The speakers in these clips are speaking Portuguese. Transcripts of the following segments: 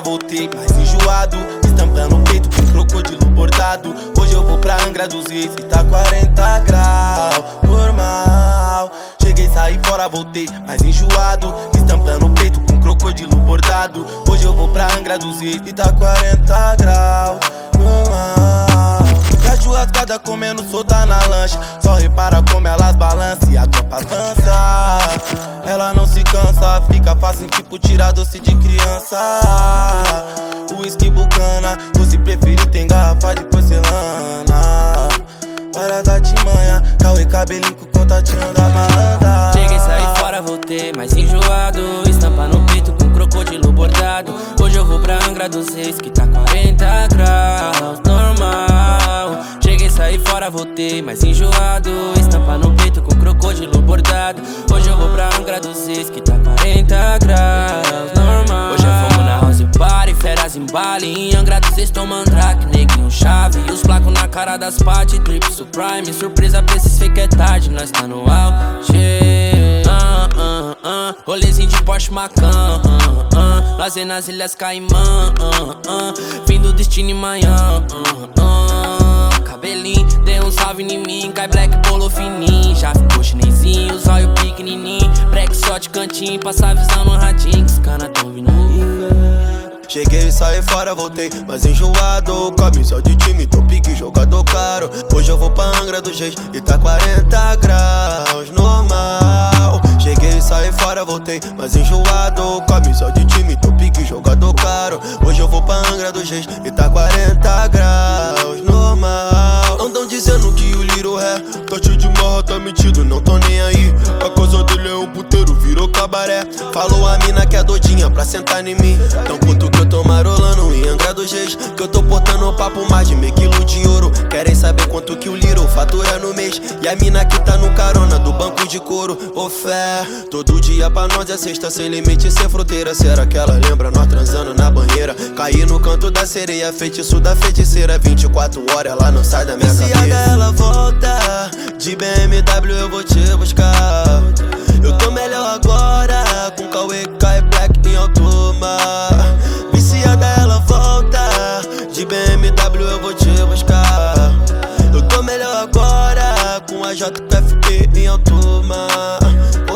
voltei mais enjoado Estampando o peito com crocodilo bordado. Hoje eu vou pra Angra dos Reis e tá 40 graus Normal. Cheguei, saí fora, voltei mais enjoado Estampando o peito com crocodilo bordado. Hoje eu vou pra Angra dos Reis e tá 40 graus Normal. Tá e a churrascada comendo solta na lancha. Só repara como elas balançam e a tropa avança Fica fácil tipo tirar doce de criança. Whisky bucana, doce preferido tem garrafa de porcelana. Parada de manhã, Cauê cabelinho com contatinho da malandra. Cheguei, saí fora, voltei mais enjoado. Estampa no peito com crocodilo bordado. Hoje eu vou pra Angra dos Reis que tá 40 graus. Fora, voltei mais enjoado. Estampa no peito com crocodilo bordado. Hoje eu vou pra Angra dos Reis que tá 40 graus, normal. Hoje eu vou na house party, feras em Bali. Em Angra dos Reis tomando track, neguinho chave. E os placos na cara das party, drip supreme. Surpresa pra esses fake é tarde, nós tá no auge. Ah, ah, ah. Rolezinho de Porsche Macan. Ah, ah. Lazer nas Ilhas Caimã. Ah, ah. Fim do destino em manhã. Ah, ah. Cabelinho, dê um salve em mim. Cai black, polo fininho. Já ficou chinesinho, zóio pequenininho. Break só de cantinho, passa a visão no ratinho. Que os caras tão vindo. Cheguei, saí fora, voltei, mas enjoado Camisa de time, tô pique, jogador caro Hoje eu vou pra Angra do Reis e tá 40 graus, normal Cheguei, saí fora, voltei, mas enjoado Camisa de time, tô pique, jogador caro Hoje eu vou pra Angra do Reis e tá dizendo que o Little é. Tá cheio de marra, tá metido, Falou a mina que é doidinha pra sentar em mim. Tão puto que eu tô marolando em Angra dos Reis Que eu tô portando papo mais de meio quilo de ouro. Querem saber quanto que o Little fatura no mês? E a mina que tá no carona do banco de couro. Ô fé, todo dia pra nós é sexta Sem limite, sem fronteira Será que ela lembra nós transando na banheira? Caí no canto da sereia, feitiço da feiticeira. 24 horas ela não sai da minha cabeça. ela volta De BMW eu vou te buscar. Eu tô melhor agora JPFP em Ô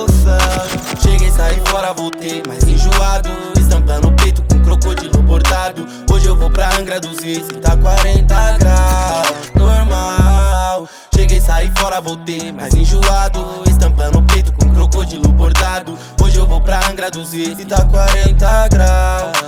fé Cheguei, saí fora, voltei. Mais enjoado Estampando o peito com crocodilo bordado. Hoje eu vou pra Angra dos Reis tá 40 graus. Normal Cheguei, saí fora, voltei. Mais enjoado Estampando o peito com crocodilo bordado. Hoje eu vou pra Angra dos Reis tá 40 graus